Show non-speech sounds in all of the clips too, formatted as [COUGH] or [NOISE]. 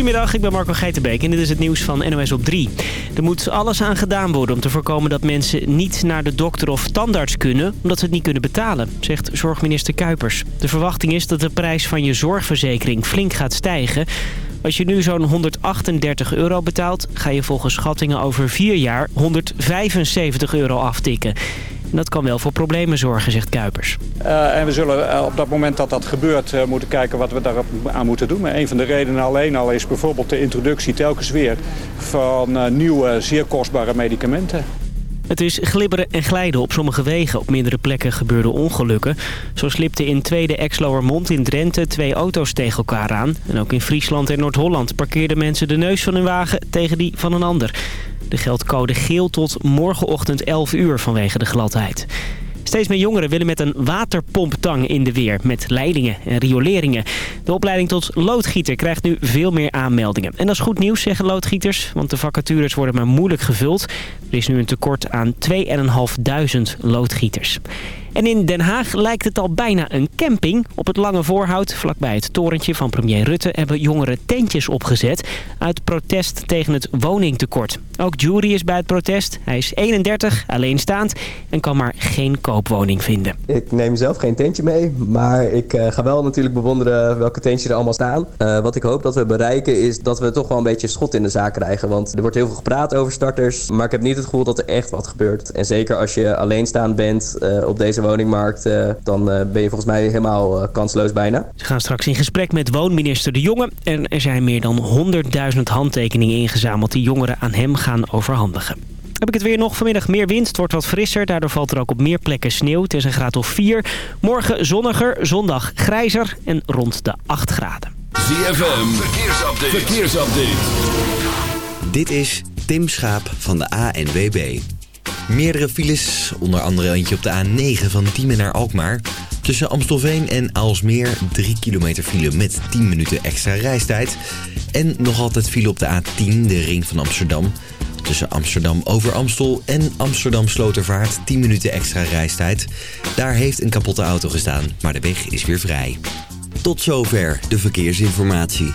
Goedemiddag, ik ben Marco Geitenbeek en dit is het nieuws van NOS op 3. Er moet alles aan gedaan worden om te voorkomen dat mensen niet naar de dokter of tandarts kunnen... omdat ze het niet kunnen betalen, zegt zorgminister Kuipers. De verwachting is dat de prijs van je zorgverzekering flink gaat stijgen. Als je nu zo'n 138 euro betaalt, ga je volgens schattingen over vier jaar 175 euro aftikken. Dat kan wel voor problemen zorgen, zegt Kuipers. Uh, en we zullen uh, op dat moment dat dat gebeurt uh, moeten kijken wat we daar aan moeten doen. Maar een van de redenen alleen al is bijvoorbeeld de introductie telkens weer van nieuwe zeer kostbare medicamenten. Het is glibberen en glijden op sommige wegen. Op meerdere plekken gebeurden ongelukken. Zo slipten in Tweede Exloermond in Drenthe twee auto's tegen elkaar aan. En ook in Friesland en Noord-Holland parkeerden mensen de neus van hun wagen tegen die van een ander. De geldt code geel tot morgenochtend 11 uur vanwege de gladheid. Steeds meer jongeren willen met een waterpomptang in de weer. Met leidingen en rioleringen. De opleiding tot loodgieter krijgt nu veel meer aanmeldingen. En dat is goed nieuws, zeggen loodgieters. Want de vacatures worden maar moeilijk gevuld. Er is nu een tekort aan 2.500 loodgieters. En in Den Haag lijkt het al bijna een camping. Op het Lange Voorhout, vlakbij het torentje van premier Rutte... hebben jongeren tentjes opgezet uit protest tegen het woningtekort. Ook Jury is bij het protest. Hij is 31, alleenstaand en kan maar geen koopwoning vinden. Ik neem zelf geen tentje mee, maar ik uh, ga wel natuurlijk bewonderen welke tentjes er allemaal staan. Uh, wat ik hoop dat we bereiken is dat we toch wel een beetje schot in de zaak krijgen. Want er wordt heel veel gepraat over starters, maar ik heb niet het gevoel dat er echt wat gebeurt. En zeker als je alleenstaand bent uh, op deze woningmarkt, dan ben je volgens mij helemaal kansloos bijna. Ze gaan straks in gesprek met woonminister De Jonge en er zijn meer dan 100.000 handtekeningen ingezameld die jongeren aan hem gaan overhandigen. Heb ik het weer nog. Vanmiddag meer wind. Het wordt wat frisser. Daardoor valt er ook op meer plekken sneeuw. Het is een graad of 4. Morgen zonniger. Zondag grijzer. En rond de 8 graden. ZFM. Verkeersupdate. Verkeersupdate. Dit is Tim Schaap van de ANWB. Meerdere files. Onder andere eentje op de A9 van Diemen naar Alkmaar. Tussen Amstelveen en Aalsmeer 3 kilometer file met 10 minuten extra reistijd. En nog altijd file op de A10, de ring van Amsterdam. Tussen Amsterdam over Amstel en Amsterdam Slotervaart 10 minuten extra reistijd. Daar heeft een kapotte auto gestaan, maar de weg is weer vrij. Tot zover de verkeersinformatie.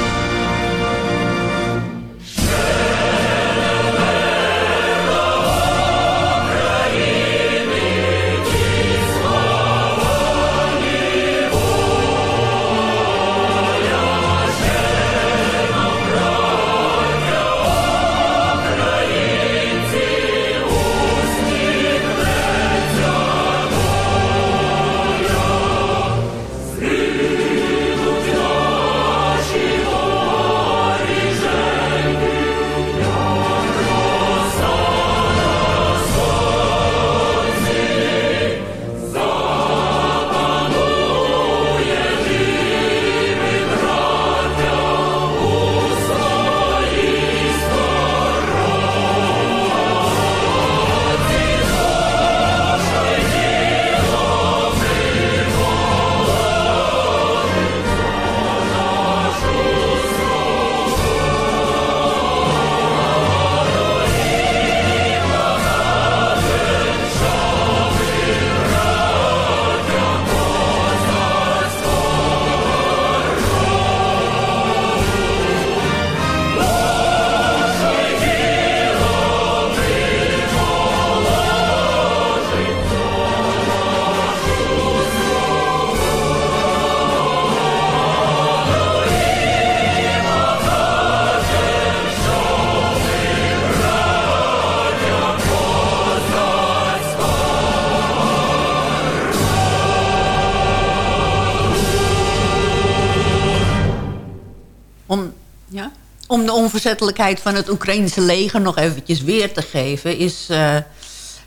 Onverzettelijkheid van het Oekraïnse leger nog eventjes weer te geven... is, uh,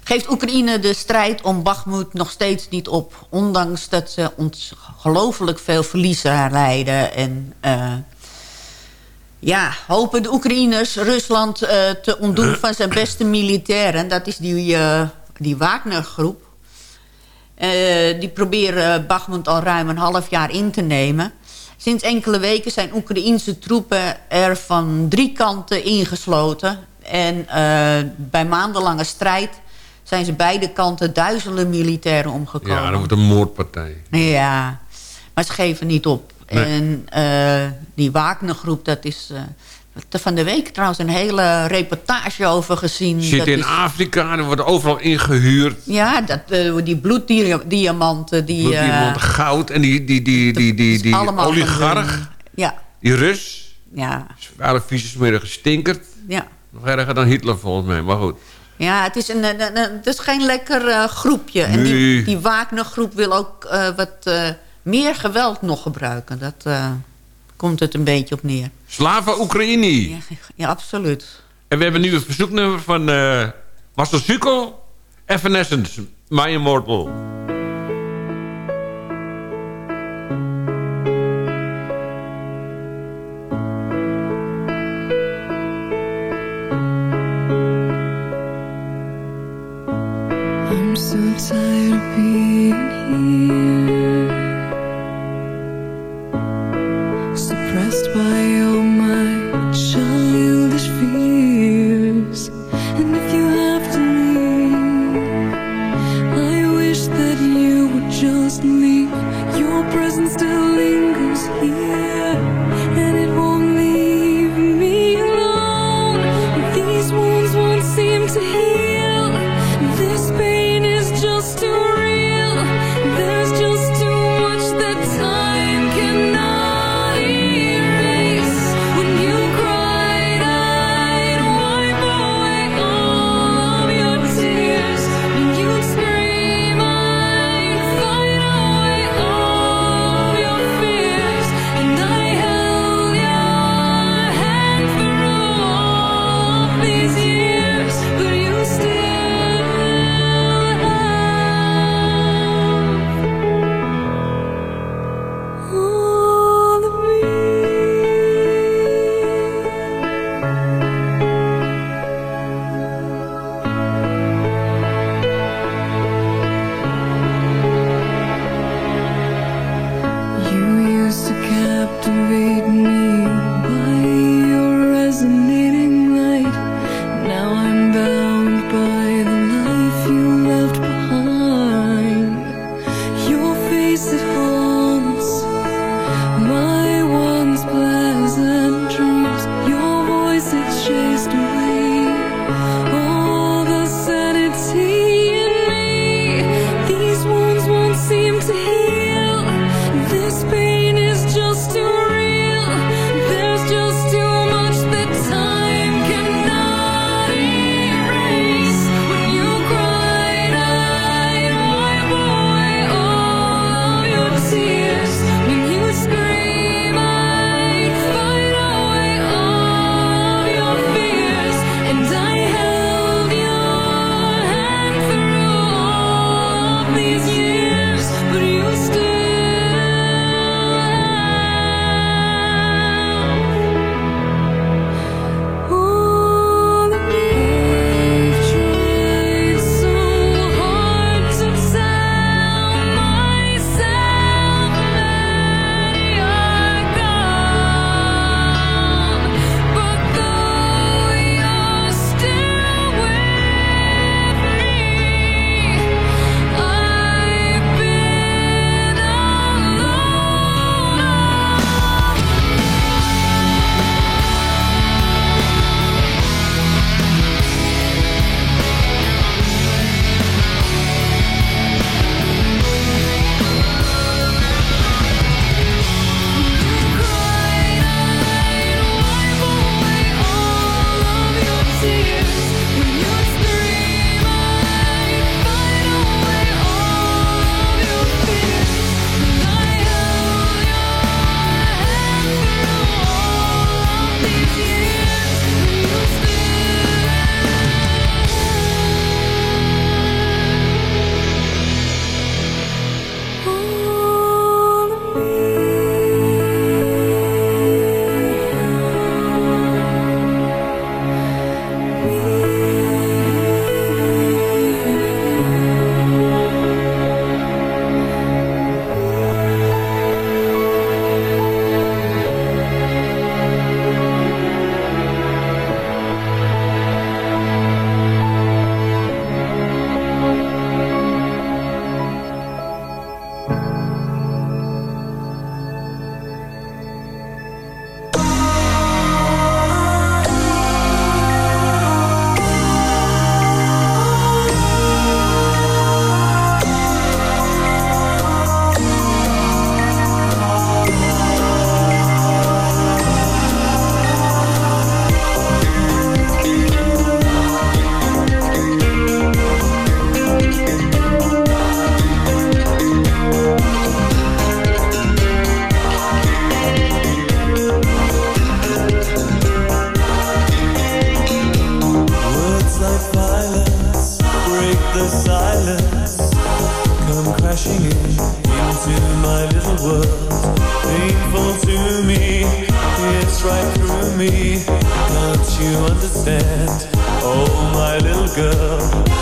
geeft Oekraïne de strijd om Bakhmut nog steeds niet op. Ondanks dat ze ongelooflijk veel verliezen leiden. En uh, ja, hopen de Oekraïners Rusland uh, te ontdoen van zijn beste militairen. Dat is die, die Wagner-groep. die proberen Bakhmut al ruim een half jaar in te nemen... Sinds enkele weken zijn Oekraïense troepen er van drie kanten ingesloten. En uh, bij maandenlange strijd zijn ze beide kanten duizenden militairen omgekomen. Ja, dat wordt een moordpartij. Ja, maar ze geven niet op. Nee. En uh, die Wagner-groep, dat is... Uh, van de week trouwens een hele reportage over gezien. Zit dat in is, Afrika, er wordt overal ingehuurd. Ja, dat, uh, die bloeddiamanten. Die, bloeddiamanten, uh, goud en die, die, die, die, die, die oligarch. Ja. Die Rus. Ja. Zware vieze smerige stinkert. Ja. Nog erger dan Hitler volgens mij, maar goed. Ja, het is, een, een, een het is geen lekker uh, groepje. En die, die Wagner-groep wil ook wat meer geweld nog gebruiken. Dat komt het een beetje op neer. Slava Oekraïne. Ja, ja, absoluut. En we hebben nu een verzoeknummer van uh, Marcel Sukkel. Evanescence, My Immortal. into my little world. Painful to me, it's right through me. Don't you understand? Oh, my little girl.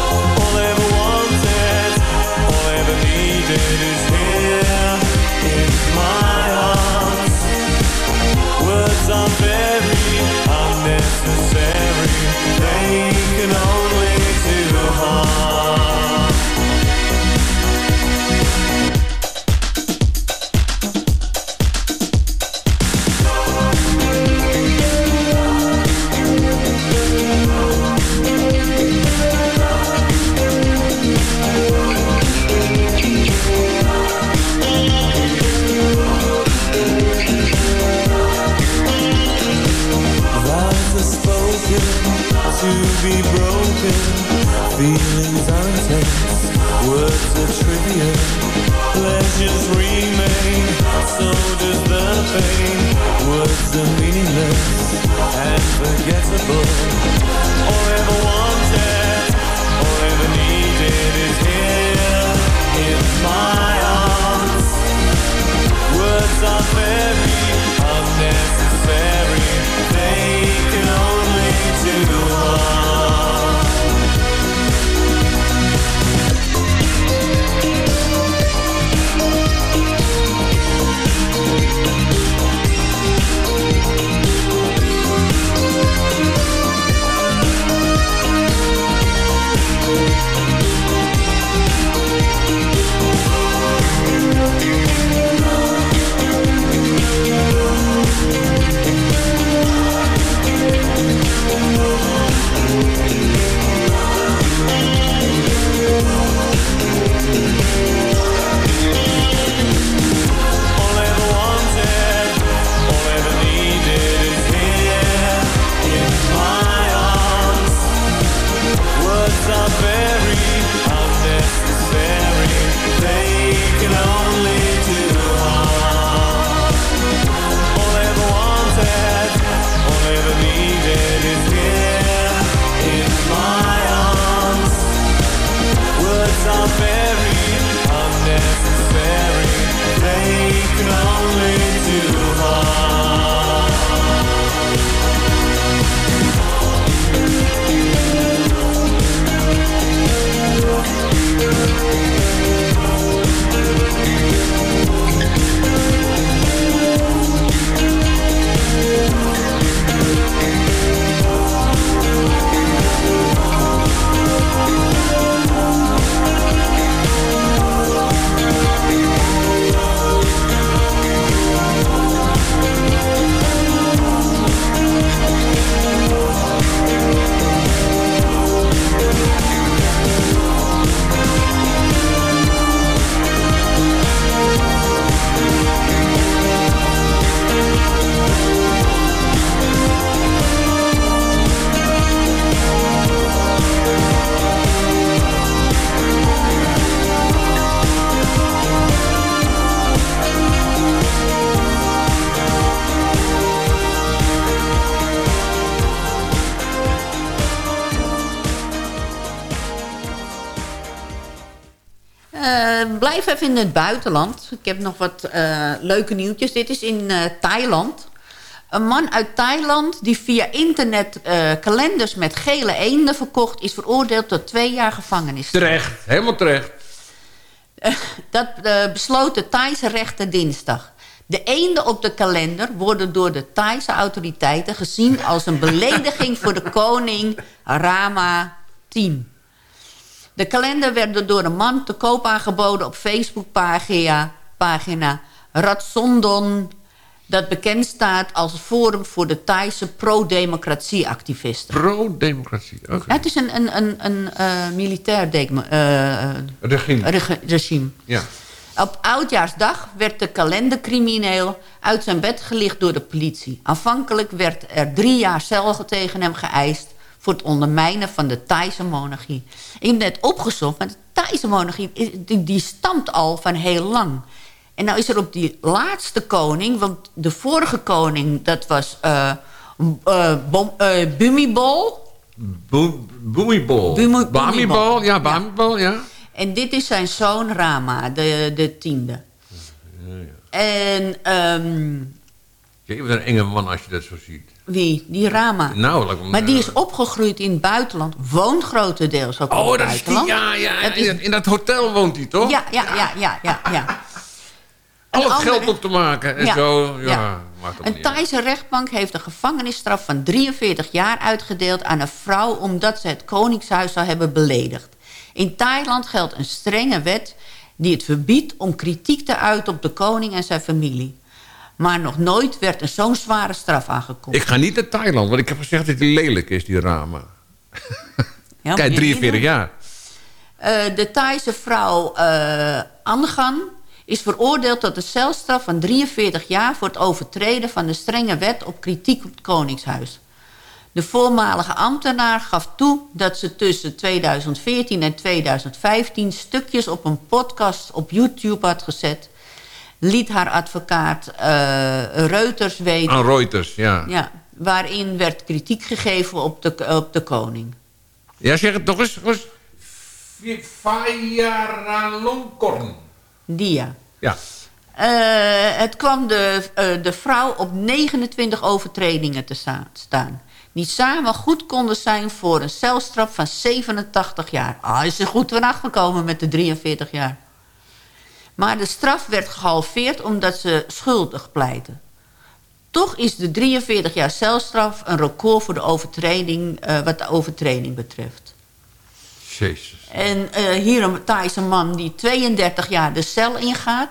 Blijf even in het buitenland. Ik heb nog wat eh, leuke nieuwtjes. Dit is in eh, Thailand. Een man uit Thailand die via internet eh, kalenders met gele eenden verkocht... is veroordeeld tot twee jaar gevangenis. Terecht, helemaal terecht. Dat eh, besloot de Thaise rechter dinsdag. De eenden op de kalender worden door de Thaise autoriteiten gezien... als een belediging voor de koning Rama X. De kalender werd door een man te koop aangeboden op Facebookpagina pagina Ratsondon... dat bekend staat als Forum voor de Thaise pro-democratie-activisten. Pro-democratie, oké. Ja, het is een, een, een, een eh, militair eh, regime. Ja. Op Oudjaarsdag werd de kalendercrimineel uit zijn bed gelicht door de politie. Aanvankelijk werd er drie jaar cel tegen hem geëist... voor het ondermijnen van de Thaise monarchie. Ik heb net opgezocht, maar de Thaise monarchie die, die stamt al van heel lang. En nou is er op die laatste koning... want de vorige koning, dat was eh eh, Bom- eh. Bo- Boemibol. Boemi- Bamibol, ja, Bamibol, ja. En dit is zijn zoon Rama, de, de tiende. En ehm, Je bent een enge man als je dat zo ziet. Wie? Die Rama. Nou, me- Maar die is opgegroeid in het buitenland. Woont grotendeels ook in Oh, het dat is die, buitenland. ja, ja. Dat is- in, in dat hotel woont hij, toch? Ja, ja, ja, ja, ja. ja. [LAUGHS] Al het andere- geld op te maken en Ja, zo. Ja, ja. Een. Thaise rechtbank heeft een gevangenisstraf van 43 jaar uitgedeeld aan een vrouw... omdat ze het koningshuis zou hebben beledigd. In Thailand geldt een strenge wet die het verbiedt om kritiek te uiten op de koning en zijn familie. Maar nog nooit werd een zo'n zware straf aangekondigd. Ik ga niet naar Thailand, want ik heb gezegd dat hij lelijk is, die Rama. Ja, Kijk, moet je 43 niet jaar. Eh, de Thaise vrouw eh Angan is veroordeeld tot een celstraf van 43 jaar... voor het overtreden van de strenge wet op kritiek op het Koningshuis. De voormalige ambtenaar gaf toe dat ze tussen 2014 en 2015... stukjes op een podcast op YouTube had gezet... liet haar advocaat eh, Reuters weten... Aan Reuters, ja. Ja, waarin werd kritiek gegeven op de, op de koning. Ja, zeg het toch eens. eens. Vajaralongkorn. Die ja. Ja. Eh, het kwam de, eh, de vrouw op 29 overtredingen te sta- staan. Die samen goed konden zijn voor een celstraf van 87 jaar. Ah, is er goed vanaf gekomen met de 43 jaar. Maar de straf werd gehalveerd omdat ze schuldig pleiten. Toch is de 43 jaar celstraf een record voor de overtreding, eh, wat de overtreding betreft. Jezus. En eh, hier een Thaise man die 32 jaar de cel ingaat.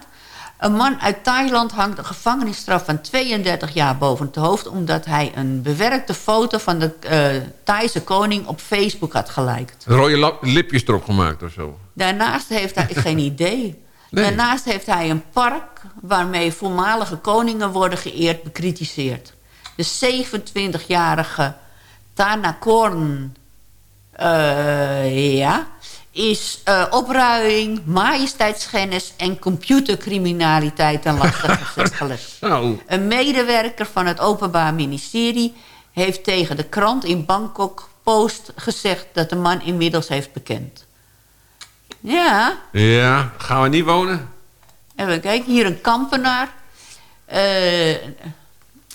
Een man uit Thailand hangt een gevangenisstraf van 32 jaar boven het hoofd... omdat hij een bewerkte foto van de eh Thaise koning op Facebook had geliked. Rode lipjes erop gemaakt of zo. Daarnaast heeft hij, geen [LAUGHS] idee. Nee. Daarnaast heeft hij een park waarmee voormalige koningen worden geëerd bekritiseerd. De 27-jarige Tanakorn eh, ja, is eh, opruiing, majesteitsschennis en computercriminaliteit laste gelegd. Zo. Een medewerker van het Openbaar Ministerie heeft tegen de krant in Bangkok Post gezegd dat de man inmiddels heeft bekend. Ja, Ja, gaan we niet wonen? even kijken, hier een kampenaar. Eh,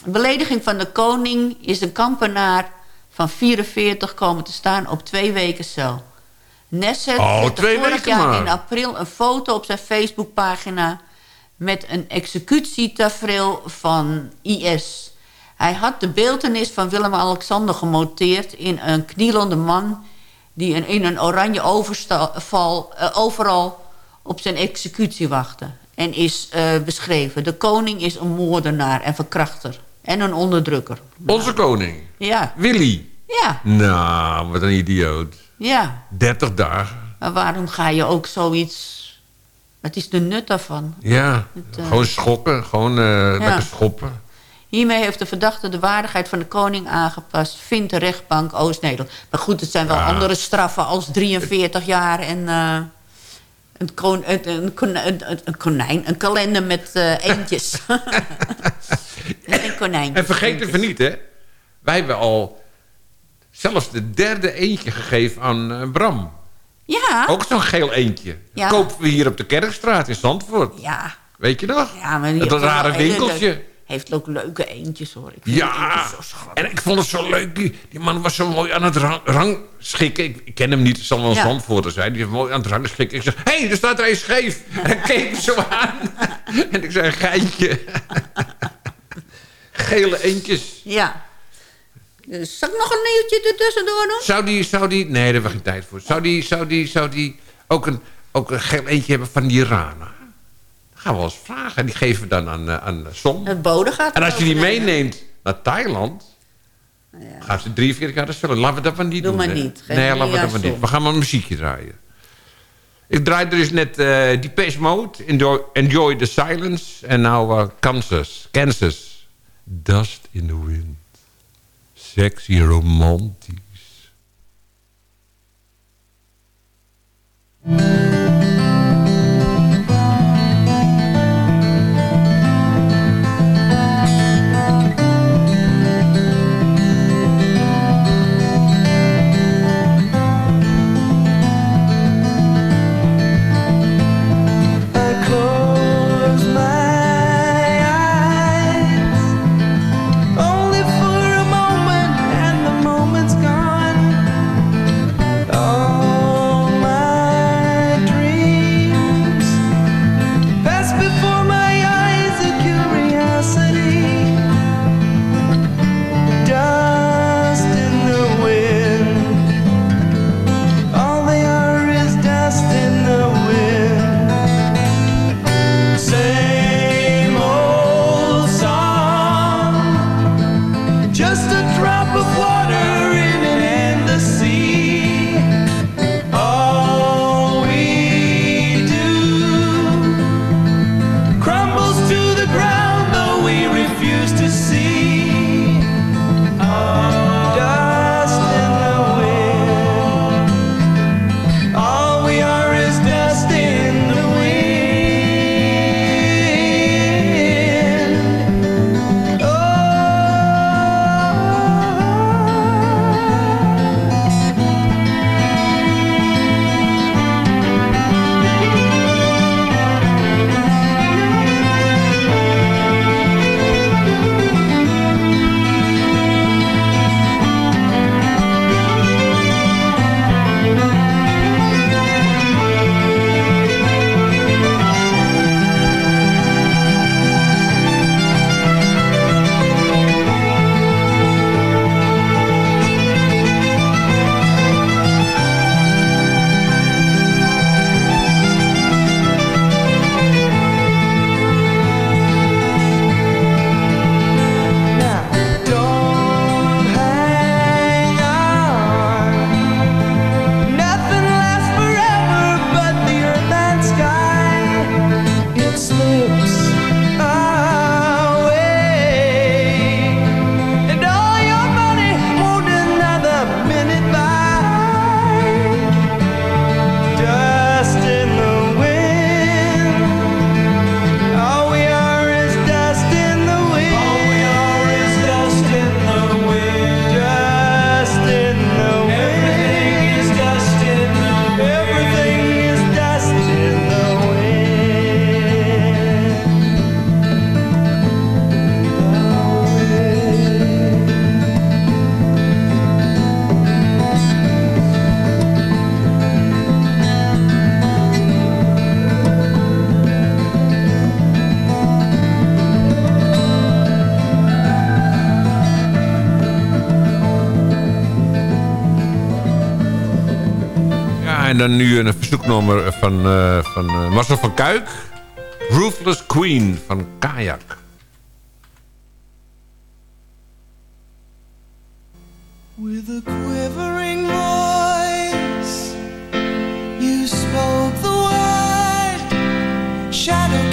belediging van de koning is een kampenaar van 44 komen te staan op twee weken cel. Nesset Oh, twee vorig weken jaar maar. in april een foto op zijn Facebookpagina... met een executietafereel van IS. Hij had de beeltenis van Willem-Alexander gemonteerd... in een knielende man die in een oranje overval, eh, overal op zijn executie wachtte. En is eh, beschreven. De koning is een moordenaar en verkrachter. En een onderdrukker. Onze koning. Ja, Willy. ja, Nou, wat een idioot. ja. 30 dagen. Maar waarom ga je ook zoiets... Wat is de nut daarvan? Ja, Het, eh, gewoon schokken. Gewoon eh, lekker schoppen. Hiermee heeft de verdachte de waardigheid van de koning aangepast... vindt de rechtbank Oost-Nederland. Maar goed, het zijn wel Ja. andere straffen als 43 jaar... en eh, een, kon, een, een, kon- een, een- konijn, kalender met eh, eendjes. [LAUGHS] een konijn. En vergeet even niet, hè. Wij hebben al zelfs de derde eentje gegeven aan eh, Bram. Ja, Ook zo'n geel eentje. Ja. Kopen we hier op de Kerkstraat in Zandvoort. ja. Weet je nog? ja maar Dat rare winkeltje. Heeft ook leuke eendjes, hoor. Ik vind Ja, eendjes zo schattig. en ik vond het zo leuk. Die, die man was zo mooi aan het rang, rangschikken. Ik, ik ken hem niet, het zal wel een Ja. Zandvoorter zijn. Die is mooi aan het rangschikken. Ik zeg, hé, hey, er staat er een scheef. En ik keek zo aan. [LAUGHS] en ik zei, geintje. [LAUGHS] Gele eentjes. Ja. Dus zal ik nog een nieuwtje ertussendoor doen? Zou die, zou die... Nee, daar hebben we geen tijd voor. Zou die, zou die, zou die ook een, ook een geel eentje hebben van die Rana? Gaan we wel eens vragen. Die geven we dan aan, eh, aan Som. Het bode gaat En als je die meeneemt naar Thailand... gaan ze 43 jaar de zullen. Laten we dat maar niet Doe doen. maar niet. Nee, laten we dat maar aan niet. We gaan maar een muziekje draaien. Ik draaide dus net eh Depeche Mode. Enjoy, Enjoy the Silence. En nou eh, Kansas. Kansas. Dust in the Wind. Sexy romantisch. nummer van, uh, van uh, Marcel van Kuik. Ruthless Queen van Kayak. With a quivering voice You spoke the word Shadow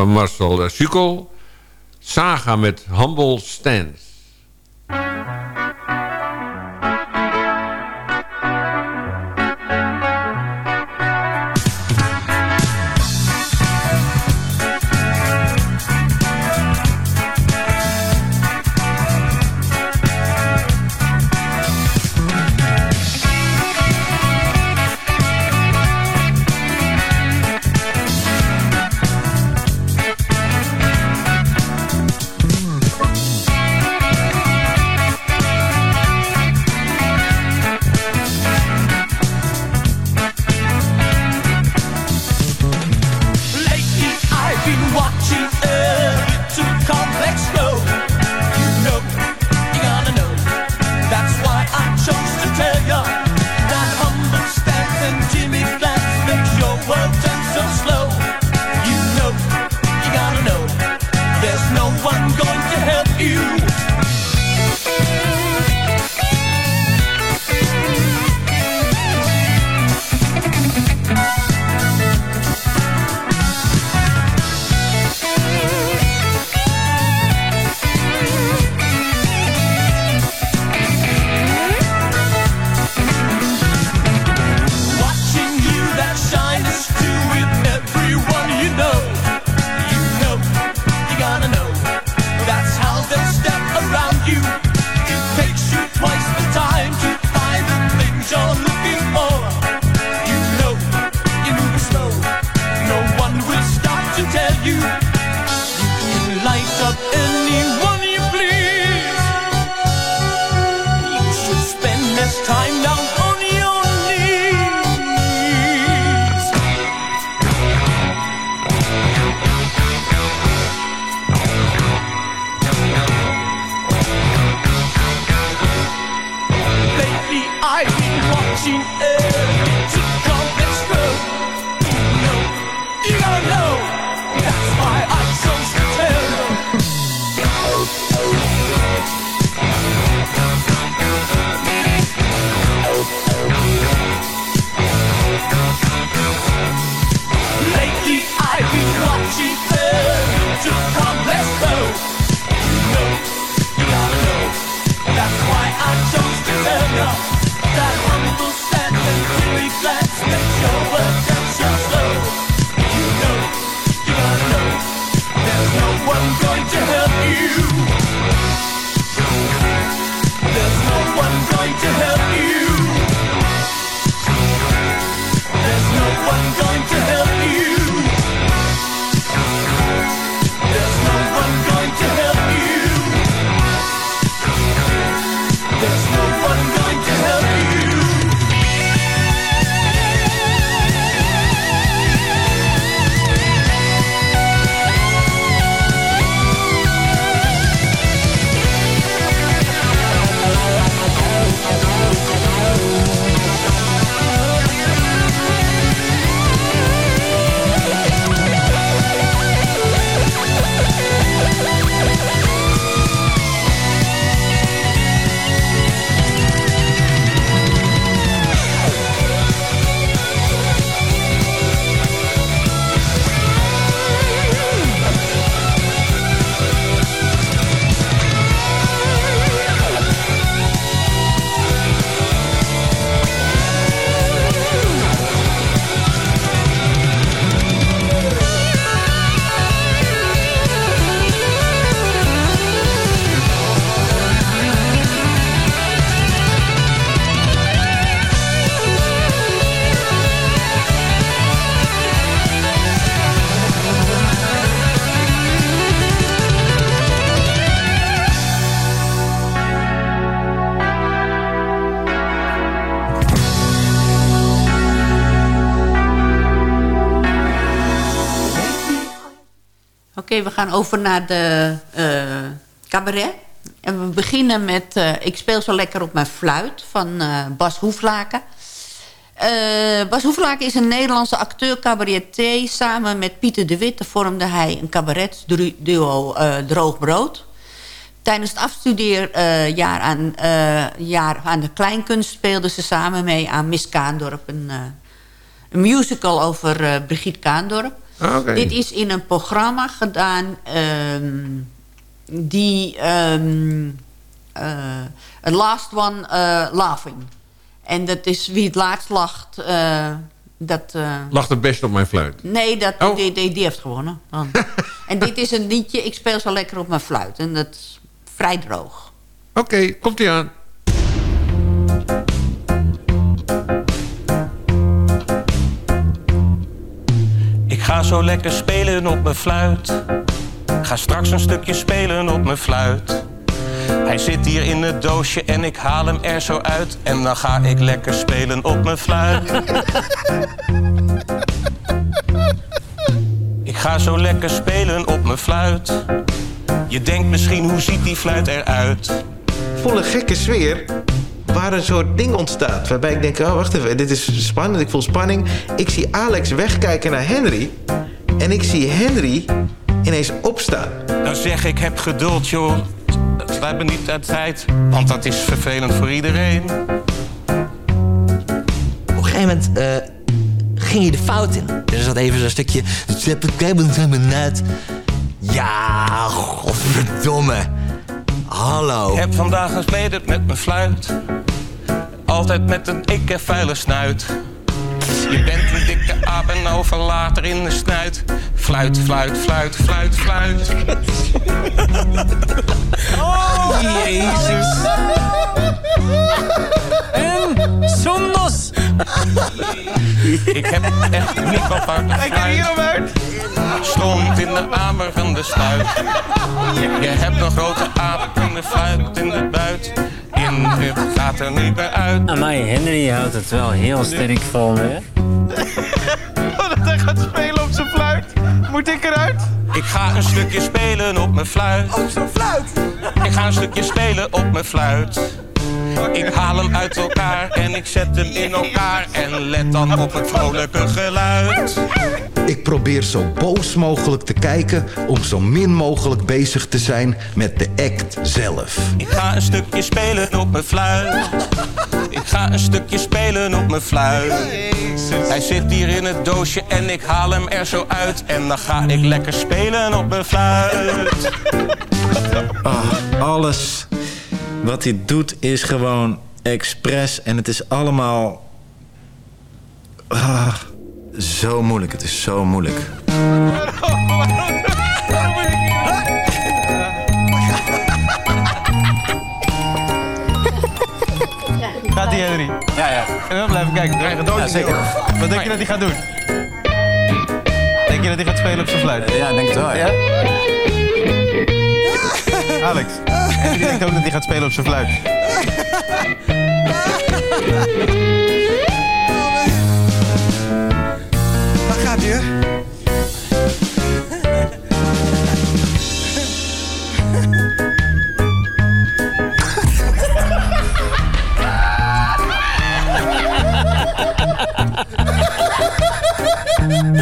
van Marcel Sukkel. Saga met Humble stands. We gaan over naar de eh, cabaret. En we beginnen met eh, Ik speel zo lekker op mijn fluit van eh, Bas Hoeflaken. Bas Hoeflaken is een Nederlandse acteur cabaretier. Samen met Pieter de Witte vormde hij een cabaretduo Droog Brood. Tijdens het afstudeerjaar aan, jaar aan de kleinkunst speelden ze samen mee aan Miss Kaandorp. Een, een musical over Brigitte Kaandorp. Ah. Dit is in een programma gedaan ehm, die een last one eh, laughing. En dat is wie het laatst lacht. eh, dat, Lacht het best op mijn fluit. nee, dat, Oh. die, die, die heeft gewonnen. Dan. [LAUGHS] en dit is een liedje, ik speel zo lekker op mijn fluit. En dat is vrij droog. Oké, komt ie aan. Ga zo lekker spelen op mijn fluit. Ga straks een stukje spelen op mijn fluit. Hij zit hier in het doosje en ik haal hem er zo uit. En dan ga ik lekker spelen op mijn fluit. ik ga zo lekker spelen op mijn fluit. Je denkt misschien, hoe ziet die fluit eruit? volle gekke sfeer waar een soort ding ontstaat. Waarbij ik denk, oh wacht even, dit is spannend, ik voel spanning. Ik zie Alex wegkijken naar Henry. En ik zie Henry ineens opstaan. Nou zeg ik, heb geduld joh. We hebben niet uit tijd, want dat is vervelend voor iedereen. Op een gegeven moment eh, ging je de fout in. Er zat even zo'n stukje... Ja, godverdomme. Hallo. Ik heb vandaag gesmeden met mijn fluit. Altijd met een ikke vuile snuit. Je bent een dikke aap en over later in de snuit. Fluit, fluit, fluit, fluit, fluit. Oh, Jezus. En zondos. [LAUGHS] Ik heb echt niemand uit de fluit. Stond in de amerende sluit. Je hebt een grote aap in de fluit in de buit. In het gaat er niet meer uit. Amai, Henry houdt het wel heel sterk van, hè? [LAUGHS] dat hij gaat spelen op zijn fluit. Moet ik eruit? Ik ga een stukje spelen op mijn fluit. Op zijn fluit? Ik ga een stukje spelen op mijn fluit. Ik haal hem uit elkaar en ik zet hem in elkaar. En let dan op het vrolijke geluid. Ik probeer zo boos mogelijk te kijken om zo min mogelijk bezig te zijn met de act zelf. Ik ga een stukje spelen op mijn fluit. Ik ga een stukje spelen op mijn fluit. Hij zit hier in het doosje en ik haal hem er zo uit. En dan ga ik lekker spelen op mijn fluit. Ah, alles wat hij doet is gewoon expres. En het is allemaal... Ah, zo moeilijk. Het is zo moeilijk. Gaat die Henry? Ja, ja. En dan blijven kijken. Krijg doodje. zeker. Wat denk je dat hij gaat doen? Denk je dat hij gaat spelen op zijn fluit? Ja, denk het wel. Ja? Alex. En die denkt ook dat hij gaat spelen op zijn fluit. Waar gaat hij?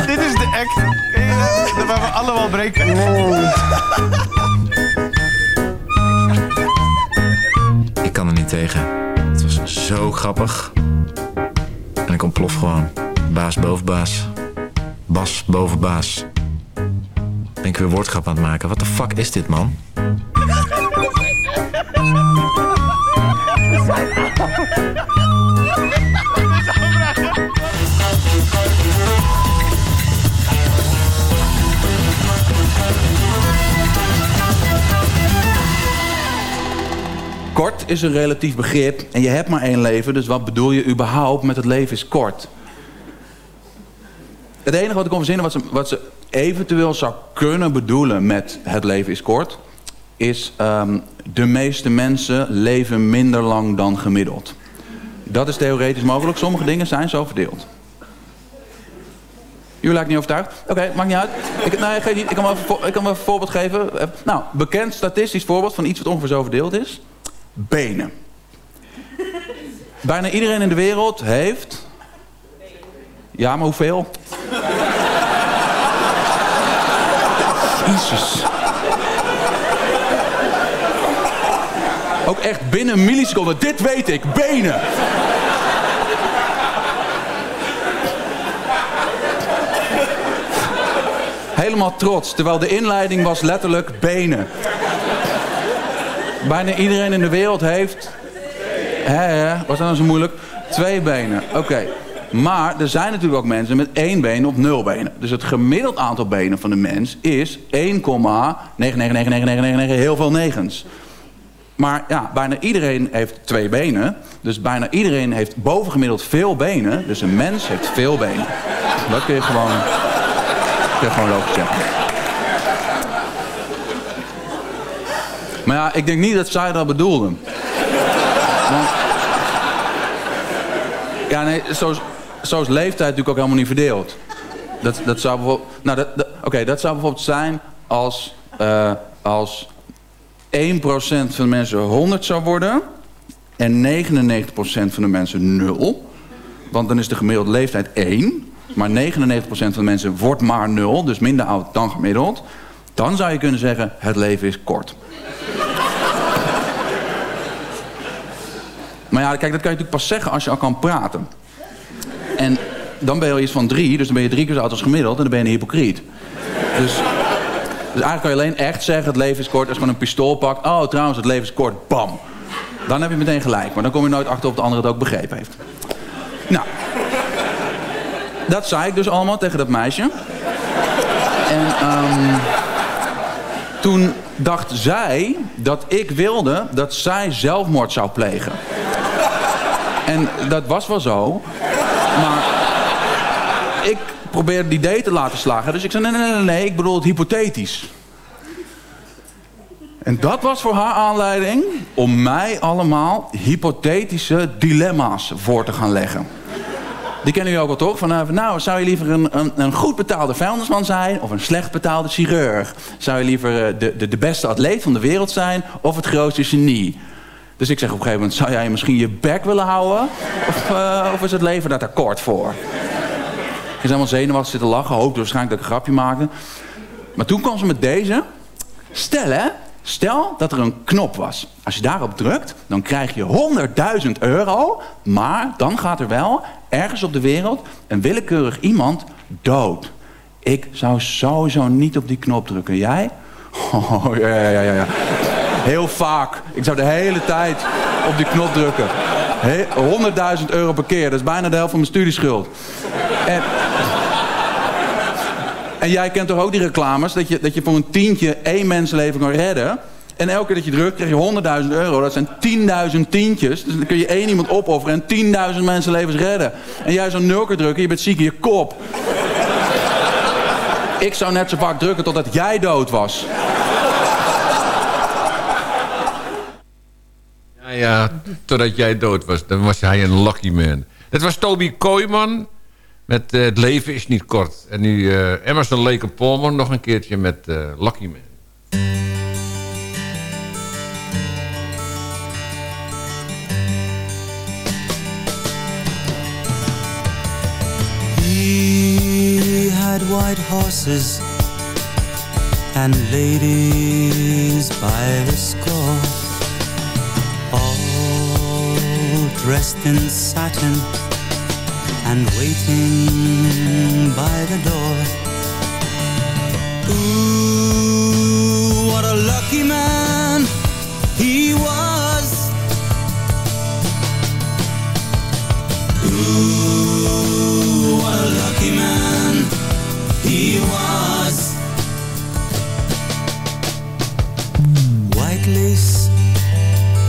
Dit is de act eh, waar we allemaal breken. Ik zo grappig. En ik ontplof gewoon. Baas boven baas. Bas boven baas. Ben ik weer woordgrap aan het maken. Wat de fuck is dit, man? [LAUGHS] Kort is een relatief begrip en je hebt maar één leven, dus wat bedoel je überhaupt met het leven is kort? Het enige wat ik kon verzinnen, wat ze, wat ze eventueel zou kunnen bedoelen met het leven is kort, is ehm, de meeste mensen leven minder lang dan gemiddeld. Dat is theoretisch mogelijk, sommige dingen zijn zo verdeeld. Jullie lijkt niet overtuigd? Oké, maakt niet uit. Ik, ik, kan voor- ik kan een voorbeeld geven. Eh, Nou, bekend statistisch voorbeeld van iets wat ongeveer zo verdeeld is. Benen. Bijna iedereen in de wereld heeft... Ja, maar hoeveel? Jezus. Ook echt binnen een milliseconde. Dit weet ik. Benen. Helemaal trots. Terwijl de inleiding was letterlijk benen. Bijna iedereen in de wereld heeft... Hè, hè, was dat nou zo moeilijk? Twee benen. Oké. Maar er zijn natuurlijk ook mensen met één been of nul benen. Dus het gemiddeld aantal benen van de mens is 1,9999999 heel veel negens. Maar ja, bijna iedereen heeft twee benen. Dus bijna iedereen heeft bovengemiddeld veel benen. Dus een mens heeft veel benen. Dat kun je gewoon, kun je gewoon lopen zeggen. Maar ja, ik denk niet dat zij dat bedoelden. Ja, nee, zo, is- leeftijd natuurlijk ook helemaal niet verdeeld. Dat, dat zou bijvoorbeeld... Nou, dat- oké, dat zou bijvoorbeeld zijn als, eh, als 1% van de mensen 100 zou worden... en 99% van de mensen 0. Want dan is de gemiddelde leeftijd 1. Maar 99% van de mensen wordt maar 0, dus minder oud dan gemiddeld. Dan zou je kunnen zeggen, het leven is kort. Maar ja, kijk, dat kan je natuurlijk pas zeggen als je al kan praten. En dan ben je al iets van drie, dus dan ben je drie keer zo oud als gemiddeld... en dan ben je een hypocriet. Dus, dus eigenlijk kan je alleen echt zeggen, het leven is kort... als je gewoon een pistool pakt. Oh, trouwens, het leven is kort. Bam. Dan heb je meteen gelijk. Maar dan kom je nooit achter of de ander het ook begrepen heeft. Nou. Dat zei ik dus allemaal tegen dat meisje. En ehm, toen dacht zij dat ik wilde dat zij zelfmoord zou plegen. En dat was wel zo. Maar ik probeerde het idee te laten slagen. Dus ik zei, nee, nee, nee, nee, ik bedoel het hypothetisch. En dat was voor haar aanleiding om mij allemaal hypothetische dilemma's voor te gaan leggen. Die kennen jullie ook wel toch? Van, eh, nou, zou je liever een, een, een goed betaalde vuilnisman zijn of een slecht betaalde chirurg? Zou je liever eh, de, de, de beste atleet van de wereld zijn of het grootste genie? Dus ik zeg op een gegeven moment, zou jij misschien je bek willen houden? Of, eh, of is het leven daar te kort voor? Ik is helemaal zenuwachtig zitten lachen, hoopte waarschijnlijk dat ik een grapje maakte. Maar toen kwam ze met deze. Stel hè, stel dat er een knop was. Als je daarop drukt, dan krijg je 100.000 euro. Maar dan gaat er wel ergens op de wereld een willekeurig iemand dood. Ik zou sowieso niet op die knop drukken. Jij? [LAUGHS] Oh, ja, ja, ja, ja. Heel vaak. Ik zou de hele tijd op die knop drukken. He- 100.000 euro per keer. Dat is bijna de helft van mijn studieschuld. En, en jij kent toch ook die reclames? Dat je, dat je voor een tientje één mensenleven kan redden. En elke keer dat je drukt, krijg je 100.000 euro. Dat zijn 10.000 tientjes. Dus dan kun je één iemand opofferen en 10.000 mensenlevens redden. En jij zou nul keer drukken, je bent ziek in je kop. Ik zou net zo vaak drukken totdat jij dood was. Ja, ja, totdat jij dood was. Dan was hij een lucky man. Het was Toby Kooijman met eh, Het leven is niet kort. En nu eh, Emerson Lake Palmer nog een keertje met eh, Lucky Man. He had white horses and ladies by the score, all dressed in satin and waiting by the door. Ooh, what a lucky man he was. Ooh, what a lucky man he was. White lace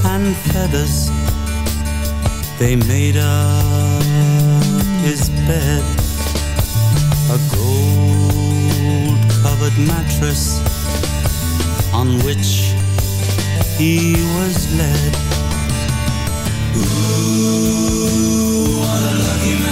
and feathers, they made up his bed. A gold covered mattress on which he was led. Ooh, what a lucky man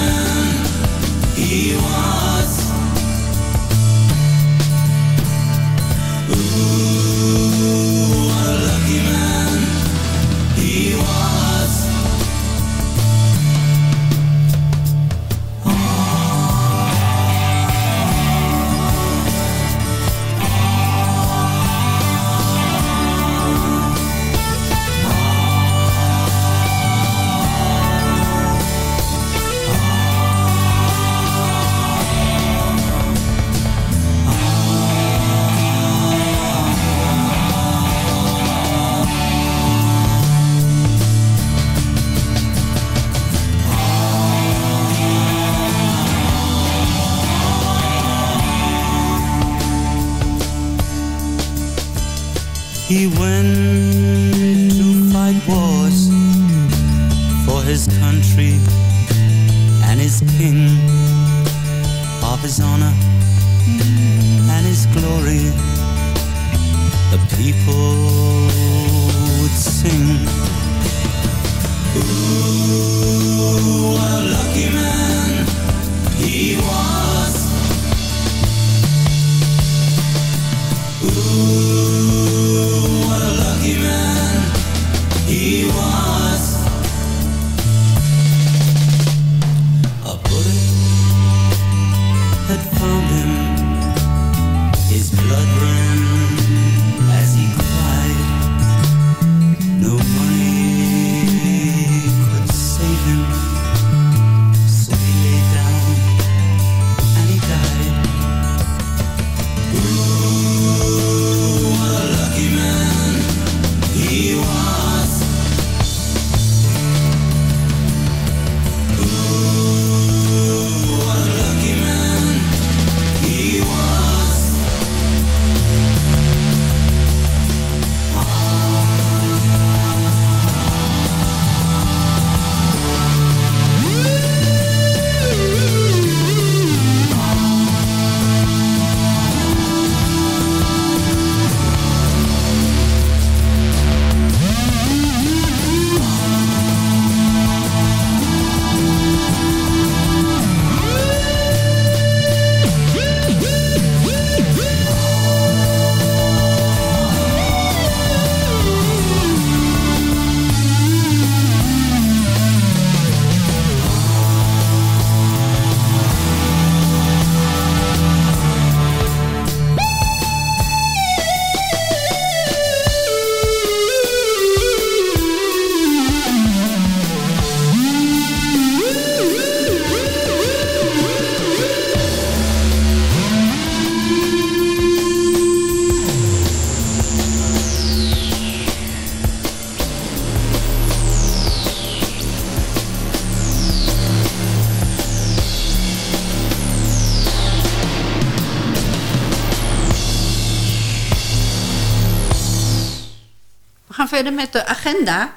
gaan verder met de agenda.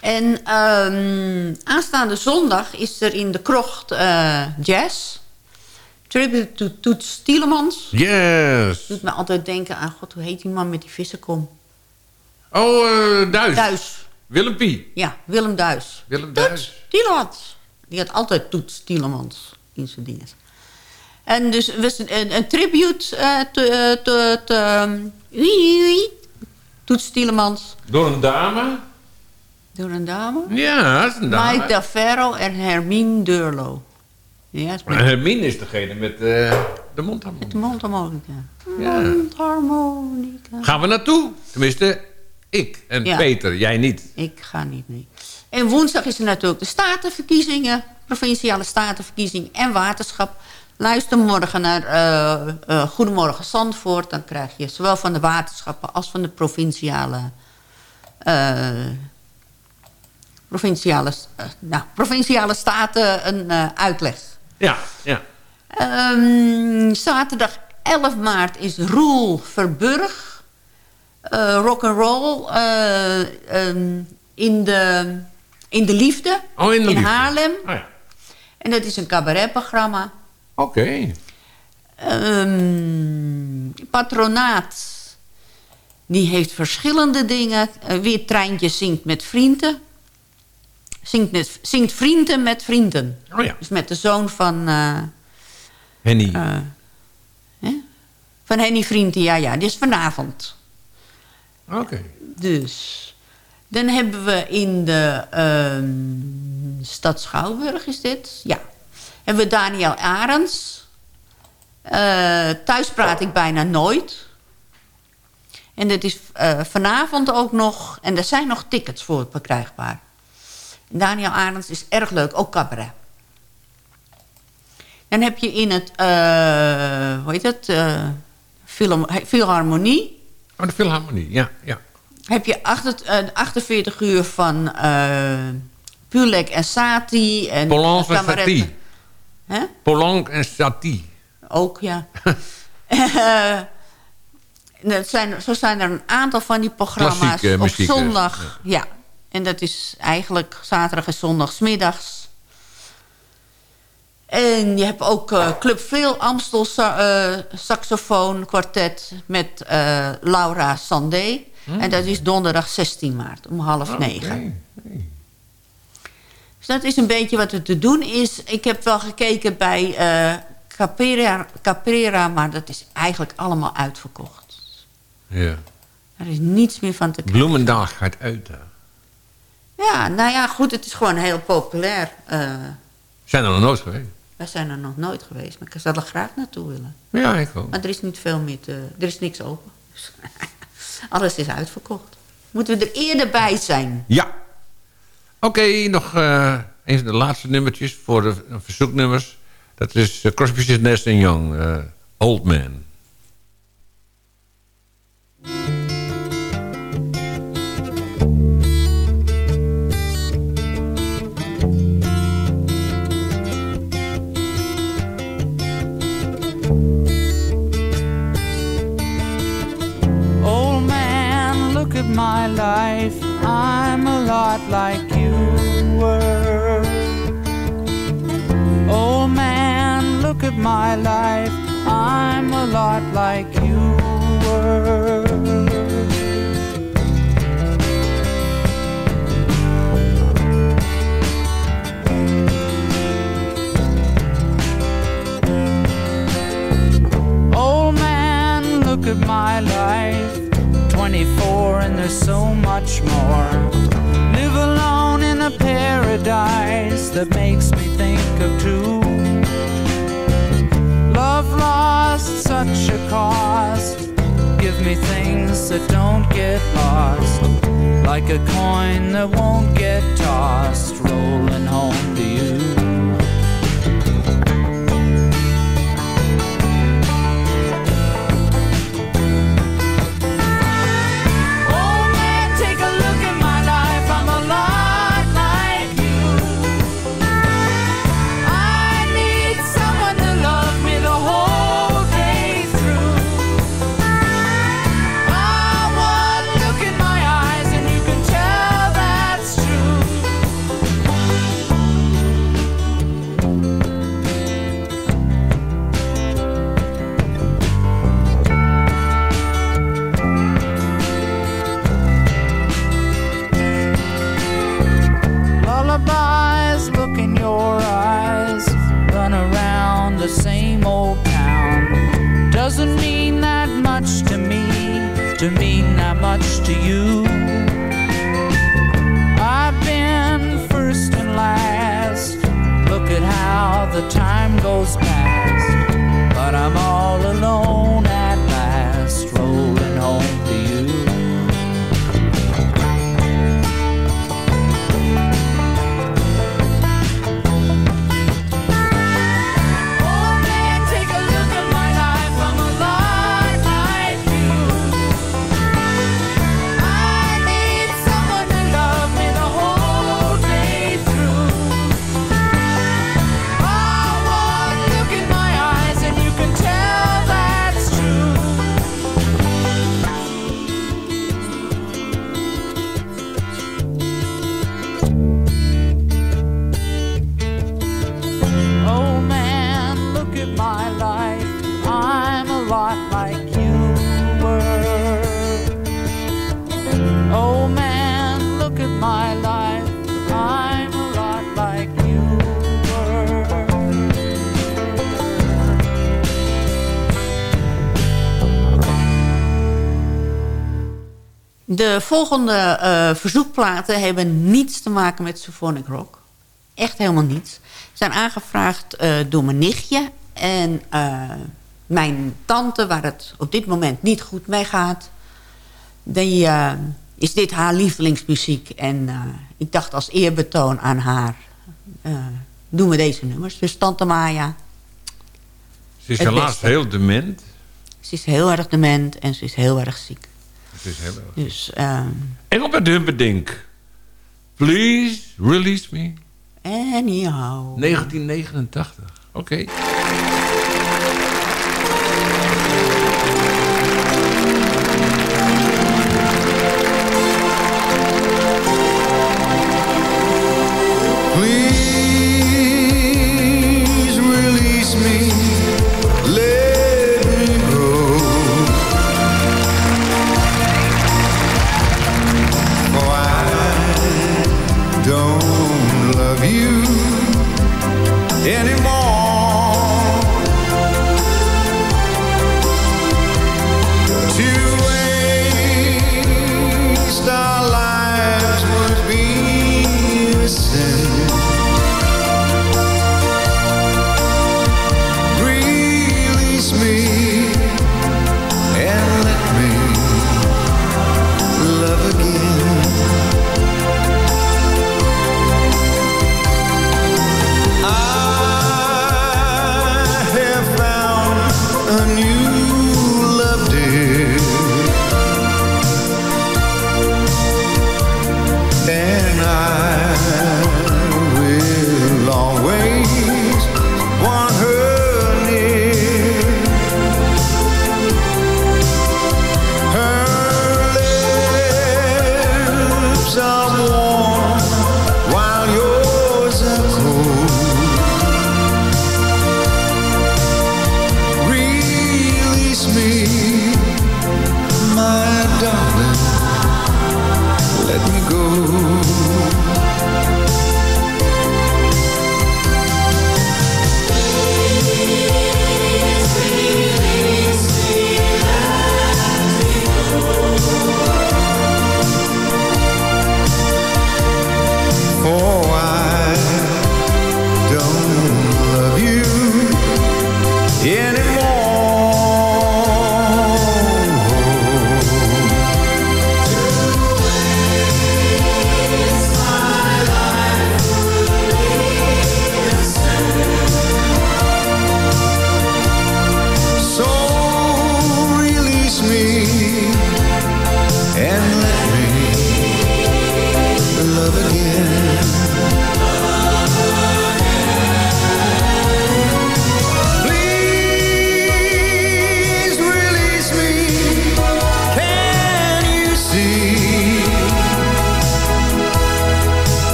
En ehm, aanstaande zondag is er in de krocht eh, jazz. Tribute to Toets Tielemans. Yes. Doet me altijd denken aan, god, hoe heet die man met die vissenkom? Oh, eh Duis. Duis. Willempie. Ja, Willem Duis. Willem Duis. Tielemans. Die had altijd Toets Tielemans in zijn dingen. En dus een, een, een tribute eh, te, eh, te, te, wie- wie? Toets Tielemans. Door een dame. Door een dame? Ja, dat is een dame. Mike Daferro en Hermine Durlo. Ja, is Hermine is degene met eh, de mondharmonica. de mondharmonica. Ja. Mondharmonica. Gaan we naartoe? Tenminste, ik en Ja. Peter. Jij niet. Ik ga niet mee. En woensdag is er natuurlijk de statenverkiezingen. Provinciale statenverkiezing en waterschap. Luister morgen naar eh, eh, Goedemorgen Zandvoort. Dan krijg je zowel van de waterschappen als van de provinciale... eh, provinciale, nou, provinciale staten een uitleg. Ja, ja. Ehm, zaterdag 11 maart is Roel Verburg. rock and roll eh, ehm, in, de, in de Liefde. Oh, in de Liefde. Haarlem. Oh, ja. En dat is een cabaretprogramma. Oké. Ehm, patronaat. Die heeft verschillende dingen. Eh, weer treintje zingt met vrienden. Zingt, met, zingt vrienden met vrienden. Oh ja. Dus met de zoon van... eh, Henny. eh, hè? Van Henny Vrienden, ja, ja. Die is vanavond. Oké. Dus. Dan hebben we in de ehm, stad Schouwburg, is dit? Ja. Hebben we Daniel Arends. Eh, thuis praat ik bijna nooit. En dat is eh, vanavond ook nog... En er zijn nog tickets voor verkrijgbaar. Daniel Arends is erg leuk, ook cabaret. Dan heb je in het, eh, hoe heet het, Philharmonie... Oh, de Philharmonie. Ja, ja. heb je acht- eh, 48 uur van Pulek en Sati. En Polanc en. Hè? En Satie. Ook, ja. Eh, dat zijn, zo zijn er een aantal van die programma's Klassieke op muziek, dus, zondag. Ja. En dat is eigenlijk zaterdag en zondag 's middags. En je hebt ook eh, Club Veel Amstel sa eh, saxofoon kwartet met eh, Laura Sandé. Hmm. En dat is donderdag 16 maart om half negen. Dus dat is een beetje wat er te doen is. Ik heb wel gekeken bij eh Caprera, Caprera, maar dat is eigenlijk allemaal uitverkocht. Ja. Er is niets meer van te Bloemendaag gaat uit. hè. Ja, nou ja, goed, het is gewoon heel populair. Eh, Zijn er nog nooit geweest? wij zijn er nog nooit geweest, maar ik zou er graag naartoe willen. Ja, ik ook. Maar er is niet veel meer te... Er is niks open. Dus [LAUGHS] alles is uitverkocht. Moeten we er eerder bij zijn? Ja. Oké, nog eh, een van de laatste nummertjes voor de verzoeknummers. Dat is uh, Crosby, Nash Young, eh, Old Man. At my life. I'm a lot like you were. Old man, look at my life. I'm a lot like you were. Old man, look at my life. 24 and there's so much more. Live alone in a paradise that makes me think of two. Love lost such a cost. Give me things that don't get lost. Like a coin that won't get tossed, rolling home to you. To mean that much to you. I've been first and last. Look at how the time De volgende eh, verzoekplaten hebben niets te maken met symphonic rock. Echt helemaal niets. Ze zijn aangevraagd eh, door mijn nichtje en eh, mijn tante... waar het op dit moment niet goed mee gaat. Die, eh, is dit haar lievelingsmuziek. En eh, ik dacht als eerbetoon aan haar... eh, doen we deze nummers. Dus tante Maya. Ze is helaas beste. heel dement. Ze is heel erg dement en ze is heel erg ziek. Ze is heel erg. Dus... ehm Engelbert Humperdinck. Please release me. anyhow. 1989. Oké.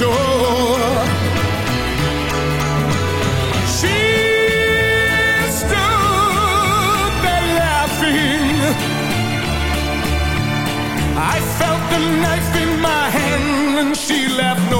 door. She stood there laughing. I felt the knife in my hand, and she laughed. No